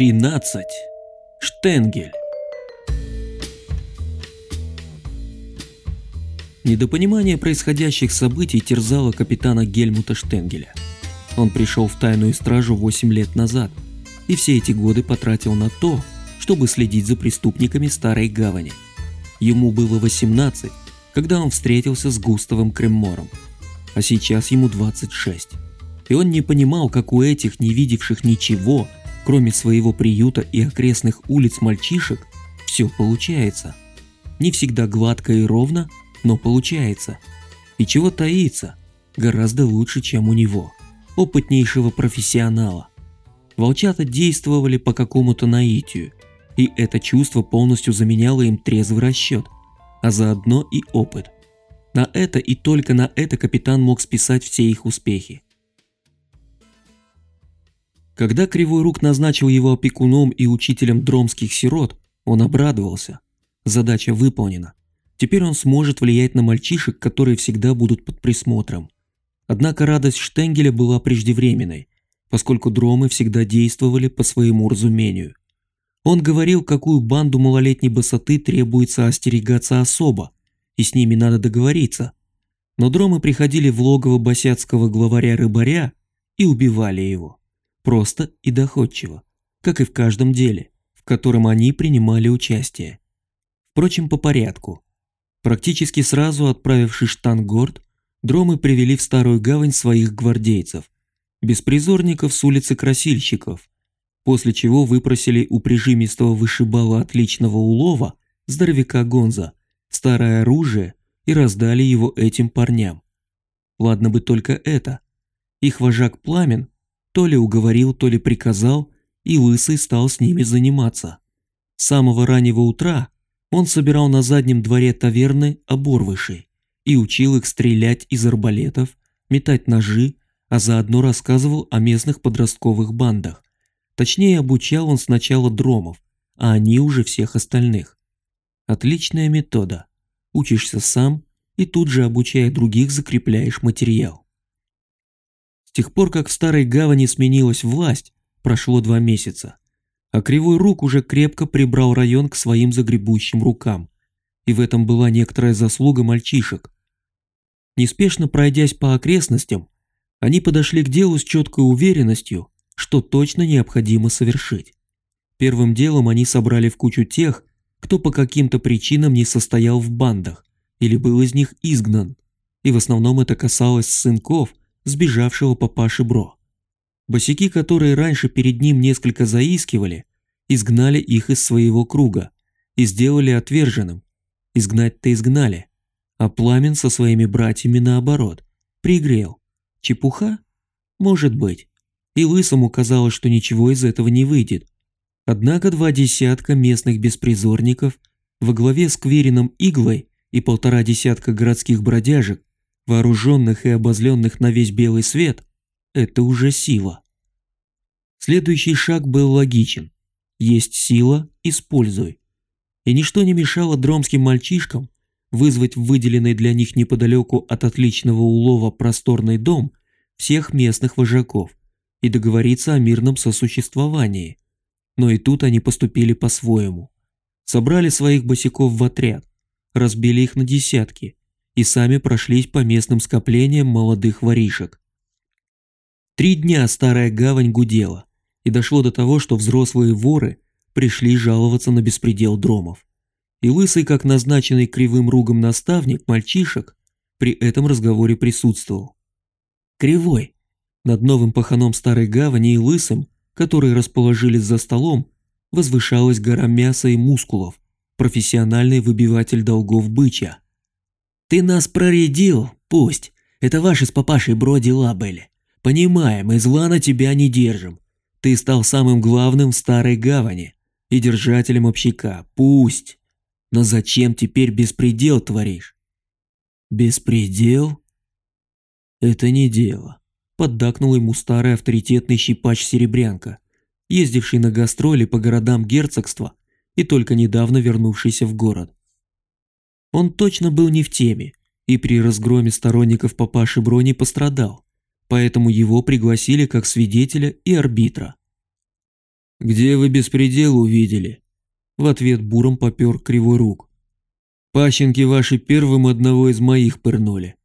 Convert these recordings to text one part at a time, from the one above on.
13. Штенгель. Недопонимание происходящих событий терзало капитана Гельмута Штенгеля. Он пришел в тайную стражу 8 лет назад и все эти годы потратил на то, чтобы следить за преступниками Старой Гавани. Ему было 18, когда он встретился с Густавом Креммором, а сейчас ему 26. И он не понимал, как у этих, не видевших ничего, кроме своего приюта и окрестных улиц мальчишек, все получается. Не всегда гладко и ровно, но получается. И чего таится, гораздо лучше, чем у него, опытнейшего профессионала. Волчата действовали по какому-то наитию, и это чувство полностью заменяло им трезвый расчет, а заодно и опыт. На это и только на это капитан мог списать все их успехи. Когда Кривой Рук назначил его опекуном и учителем дромских сирот, он обрадовался. Задача выполнена. Теперь он сможет влиять на мальчишек, которые всегда будут под присмотром. Однако радость Штенгеля была преждевременной, поскольку дромы всегда действовали по своему разумению. Он говорил, какую банду малолетней босоты требуется остерегаться особо, и с ними надо договориться. Но дромы приходили в логово босяцкого главаря-рыбаря и убивали его просто и доходчиво, как и в каждом деле, в котором они принимали участие. Впрочем, по порядку. Практически сразу отправившись в Штангорд, дромы привели в Старую Гавань своих гвардейцев, беспризорников с улицы Красильщиков, после чего выпросили у прижимистого вышибала отличного улова, здоровяка Гонза, старое оружие и раздали его этим парням. Ладно бы только это. Их вожак Пламен то ли уговорил, то ли приказал, и Лысый стал с ними заниматься. С самого раннего утра он собирал на заднем дворе таверны оборвышей и учил их стрелять из арбалетов, метать ножи, а заодно рассказывал о местных подростковых бандах. Точнее, обучал он сначала дромов, а они уже всех остальных. Отличная метода. Учишься сам и тут же обучая других закрепляешь материал. С тех пор, как в Старой Гавани сменилась власть, прошло два месяца, а Кривой Рук уже крепко прибрал район к своим загребущим рукам, и в этом была некоторая заслуга мальчишек. Неспешно пройдясь по окрестностям, они подошли к делу с четкой уверенностью, что точно необходимо совершить. Первым делом они собрали в кучу тех, кто по каким-то причинам не состоял в бандах или был из них изгнан, и в основном это касалось сынков, сбежавшего папаши Бро. Босики, которые раньше перед ним несколько заискивали, изгнали их из своего круга и сделали отверженным. Изгнать-то изгнали, а Пламен со своими братьями наоборот, пригрел. Чепуха? Может быть. И Лысому казалось, что ничего из этого не выйдет. Однако два десятка местных беспризорников во главе с Кверином Иглой и полтора десятка городских бродяжек вооруженных и обозленных на весь белый свет, это уже сила. Следующий шаг был логичен. Есть сила – используй. И ничто не мешало дромским мальчишкам вызвать выделенный для них неподалеку от отличного улова просторный дом всех местных вожаков и договориться о мирном сосуществовании. Но и тут они поступили по-своему. Собрали своих босиков в отряд, разбили их на десятки – и сами прошлись по местным скоплениям молодых воришек. Три дня старая гавань гудела, и дошло до того, что взрослые воры пришли жаловаться на беспредел дромов. И лысый, как назначенный кривым ругом наставник мальчишек, при этом разговоре присутствовал. Кривой, над новым паханом старой гавани и лысым, которые расположились за столом, возвышалась гора мяса и мускулов, профессиональный выбиватель долгов быча. Ты нас проредил, пусть. Это ваши с папашей бро дела были. Понимаем, и зла на тебя не держим. Ты стал самым главным в старой гавани и держателем общака, пусть. Но зачем теперь беспредел творишь? Беспредел? Это не дело. Поддакнул ему старый авторитетный щипач Серебрянка, ездивший на гастроли по городам герцогства и только недавно вернувшийся в город. Он точно был не в теме и при разгроме сторонников папаши Брони пострадал, поэтому его пригласили как свидетеля и арбитра. «Где вы беспредел увидели?» В ответ буром попер кривой рук. «Пащенки ваши первым одного из моих пырнули.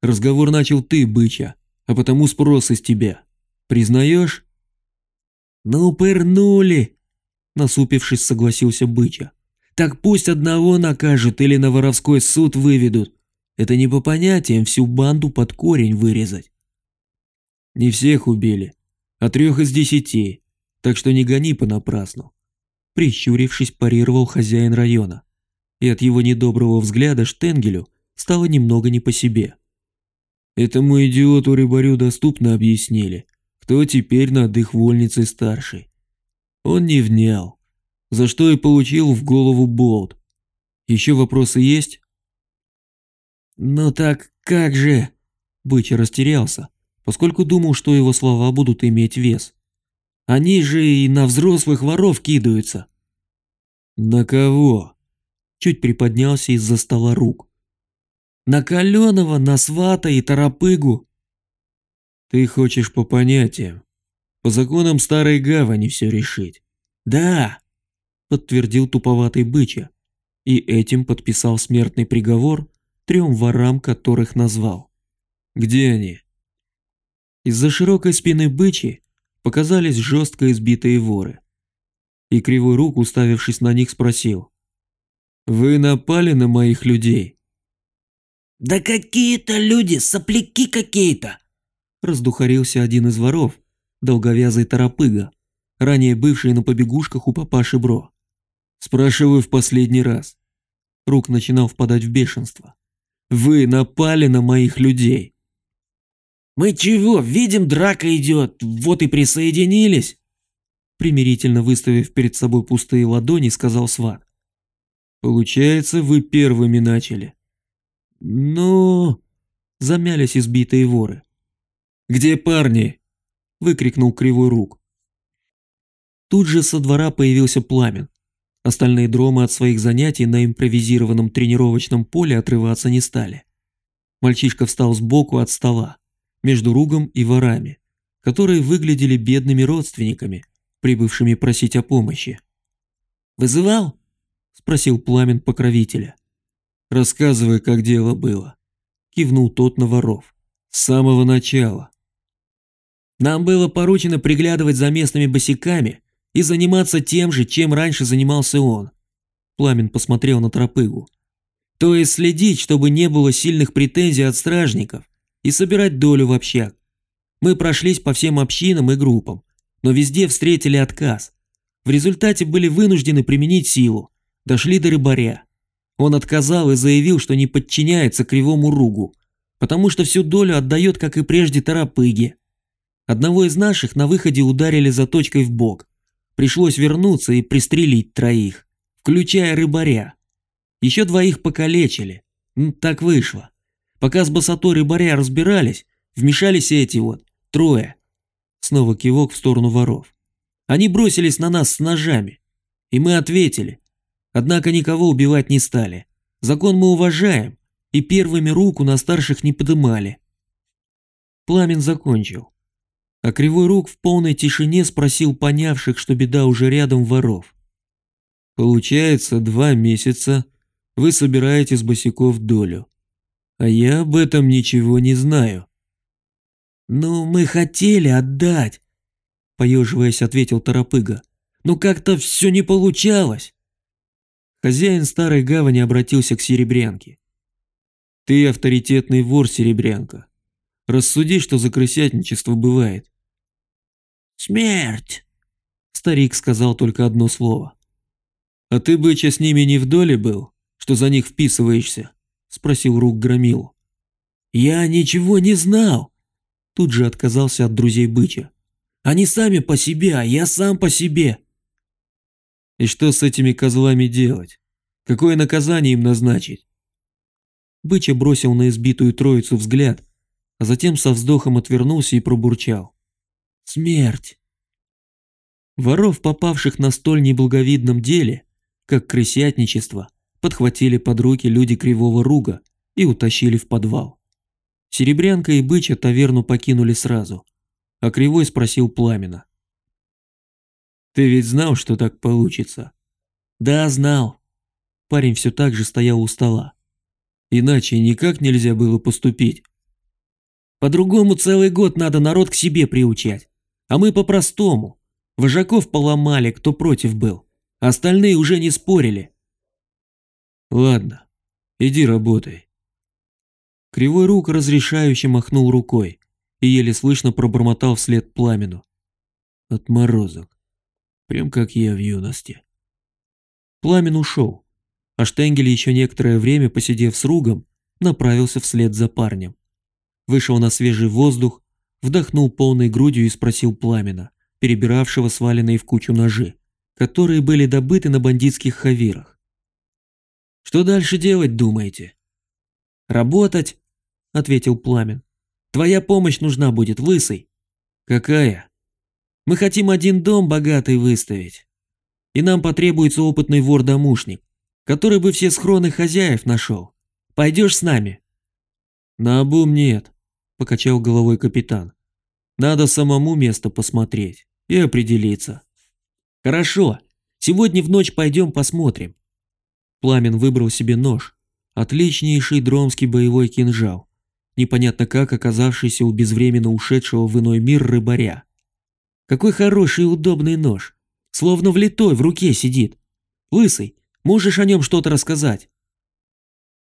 Разговор начал ты, быча, а потому спрос из тебя. Признаешь?» «Ну, пырнули!» Насупившись, согласился быча. «Так пусть одного накажут или на воровской суд выведут. Это не по понятиям всю банду под корень вырезать». «Не всех убили, а трех из десяти, так что не гони понапрасну. Прищурившись, парировал хозяин района. И от его недоброго взгляда Штенгелю стало немного не по себе. Этому идиоту-рыбарю доступно объяснили, кто теперь над их вольницей старший. Он не внял, за что и получил в голову болт. Еще вопросы есть? «Ну так как же?» Быча растерялся, поскольку думал, что его слова будут иметь вес. Они же и на взрослых воров кидаются. На кого? Чуть приподнялся из-за стола рук. На Каленова, на Свата и Торопыгу. Ты хочешь по понятиям. По законам старой гавани все решить. Да, подтвердил туповатый быча. И этим подписал смертный приговор трем ворам, которых назвал. Где они? Из-за широкой спины бычи показались жестко избитые воры. И кривой рук, уставившись на них, спросил. «Вы напали на моих людей?» «Да какие-то люди, сопляки какие-то!» Раздухарился один из воров, долговязый торопыга, ранее бывший на побегушках у папаши Бро. «Спрашиваю в последний раз». Рук начинал впадать в бешенство. «Вы напали на моих людей!» «Мы чего, видим, драка идет, вот и присоединились!» Примирительно выставив перед собой пустые ладони, сказал Сват. «Получается, вы первыми начали». «Ну...» Замялись избитые воры. «Где парни?» Выкрикнул кривой рук. Тут же со двора появился пламен. Остальные дромы от своих занятий на импровизированном тренировочном поле отрываться не стали. Мальчишка встал сбоку от стола между Ругом и ворами, которые выглядели бедными родственниками, прибывшими просить о помощи. «Вызывал?» – спросил пламен покровителя. «Рассказывай, как дело было», – кивнул тот на воров. «С самого начала». «Нам было поручено приглядывать за местными босиками и заниматься тем же, чем раньше занимался он». Пламен посмотрел на тропыгу. «То есть следить, чтобы не было сильных претензий от стражников и собирать долю в общак. Мы прошлись по всем общинам и группам, но везде встретили отказ. В результате были вынуждены применить силу, дошли до рыбаря. Он отказал и заявил, что не подчиняется кривому ругу, потому что всю долю отдает, как и прежде, торопыге. Одного из наших на выходе ударили заточкой в бок. Пришлось вернуться и пристрелить троих, включая рыбаря. Еще двоих покалечили. Так вышло. Пока с босотой рыбаря разбирались, вмешались эти вот, трое. Снова кивок в сторону воров. Они бросились на нас с ножами. И мы ответили. Однако никого убивать не стали. Закон мы уважаем, и первыми руку на старших не подымали. Пламен закончил. А Кривой Рук в полной тишине спросил понявших, что беда уже рядом воров. «Получается, два месяца вы собираете с босиков долю. А я об этом ничего не знаю. Ну, мы хотели отдать, поеживаясь, ответил Торопыга. Но как-то все не получалось. Хозяин старой гавани обратился к Серебрянке. Ты авторитетный вор, Серебрянка. Рассуди, что за крысятничество бывает. Смерть! Старик сказал только одно слово. А ты, быча, с ними не в доле был, что за них вписываешься? спросил Рук Громилу. «Я ничего не знал!» Тут же отказался от друзей Быча. «Они сами по себе, а я сам по себе!» «И что с этими козлами делать? Какое наказание им назначить?» Быча бросил на избитую троицу взгляд, а затем со вздохом отвернулся и пробурчал. «Смерть!» Воров, попавших на столь неблаговидном деле, как крысятничество, подхватили под руки люди Кривого Руга и утащили в подвал. Серебрянка и Быча таверну покинули сразу, а Кривой спросил Пламена. Ты ведь знал, что так получится? Да, знал. Парень все так же стоял у стола. Иначе никак нельзя было поступить. По-другому целый год надо народ к себе приучать. А мы по-простому. Вожаков поломали, кто против был. Остальные уже не спорили. Ладно, иди работай. Кривой рук разрешающе махнул рукой и еле слышно пробормотал вслед пламену. Отморозок. Прям как я в юности. Пламен ушел, а Штенгель еще некоторое время, посидев с Ругом, направился вслед за парнем. Вышел на свежий воздух, вдохнул полной грудью и спросил Пламена, перебиравшего сваленные в кучу ножи, которые были добыты на бандитских хавирах. «Что дальше делать, думаете?» «Работать», — ответил Пламен. «Твоя помощь нужна будет, лысый». «Какая?» «Мы хотим один дом богатый выставить, и нам потребуется опытный вор-домушник, который бы все схроны хозяев нашел. Пойдешь с нами?» «Наобум нет», – покачал головой капитан. «Надо самому место посмотреть и определиться». «Хорошо, сегодня в ночь пойдем посмотрим». Пламен выбрал себе нож, отличнейший дромский боевой кинжал, непонятно как оказавшийся у безвременно ушедшего в иной мир рыбаря. Какой хороший и удобный нож, словно влитой в руке сидит. Лысый, можешь о нем что-то рассказать?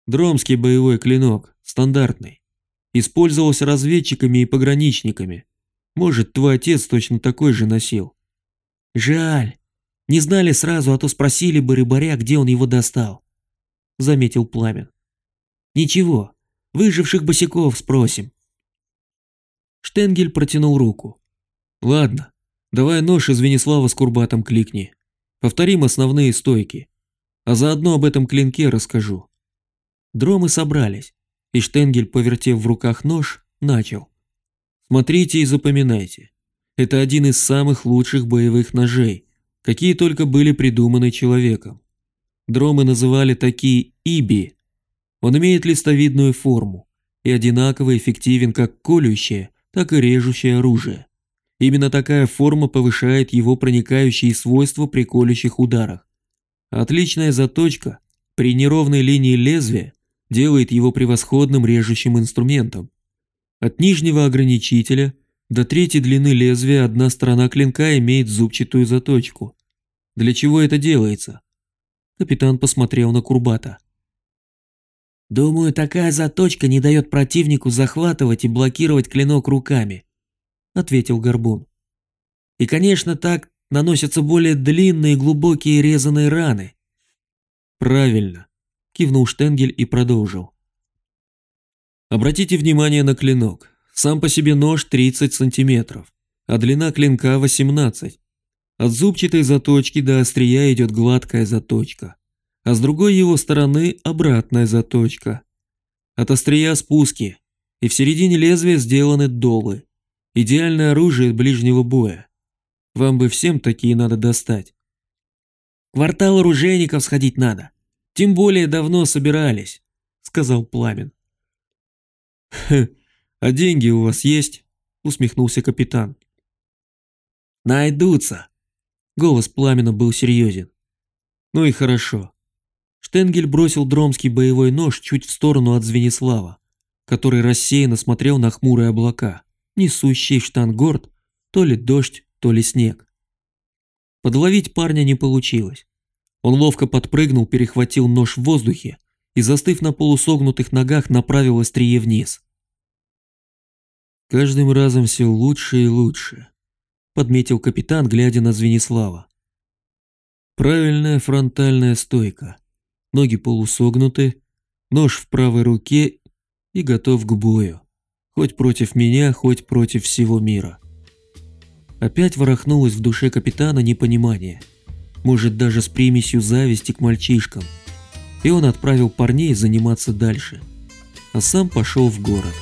Дромский боевой клинок, стандартный. Использовался разведчиками и пограничниками. Может, твой отец точно такой же носил. Жаль. Не знали сразу, а то спросили бы рыбаря, где он его достал. Заметил Пламен. Ничего, выживших босиков спросим. Штенгель протянул руку. Ладно, давай нож из Венеслава с Курбатом кликни. Повторим основные стойки. А заодно об этом клинке расскажу. Дромы собрались, и Штенгель, повертев в руках нож, начал. Смотрите и запоминайте. Это один из самых лучших боевых ножей, какие только были придуманы человеком. Дромы называли такие иби. Он имеет листовидную форму и одинаково эффективен как колющее, так и режущее оружие. Именно такая форма повышает его проникающие свойства при колющих ударах. Отличная заточка при неровной линии лезвия делает его превосходным режущим инструментом. От нижнего ограничителя до третьей длины лезвия одна сторона клинка имеет зубчатую заточку. Для чего это делается? Капитан посмотрел на Курбата. «Думаю, такая заточка не дает противнику захватывать и блокировать клинок руками», — ответил Горбун. «И, конечно, так наносятся более длинные глубокие резаные раны». «Правильно кивнул Штенгель и продолжил. Обратите внимание на клинок. Сам по себе нож 30 сантиметров, а длина клинка 18. От зубчатой заточки до острия идет гладкая заточка, а с другой его стороны обратная заточка. От острия спуски, и в середине лезвия сделаны долы. Идеальное оружие ближнего боя. Вам бы всем такие надо достать. Квартал оружейников сходить надо, тем более давно собирались, сказал Пламен. а деньги у вас есть? усмехнулся капитан. Найдутся. Голос Пламена был серьезен. Ну и хорошо. Штенгель бросил дромский боевой нож чуть в сторону от Звенислава, который рассеянно смотрел на хмурые облака, несущие в штангорд то ли дождь, то ли снег. Подловить парня не получилось. Он ловко подпрыгнул, перехватил нож в воздухе и, застыв на полусогнутых ногах, направил острие вниз. «Каждым разом все лучше и лучше», — подметил капитан, глядя на Звенислава. «Правильная фронтальная стойка, ноги полусогнуты, нож в правой руке и готов к бою, хоть против меня, хоть против всего мира». Опять ворохнулось в душе капитана непонимание — может даже с примесью зависти к мальчишкам. И он отправил парней заниматься дальше, а сам пошел в город.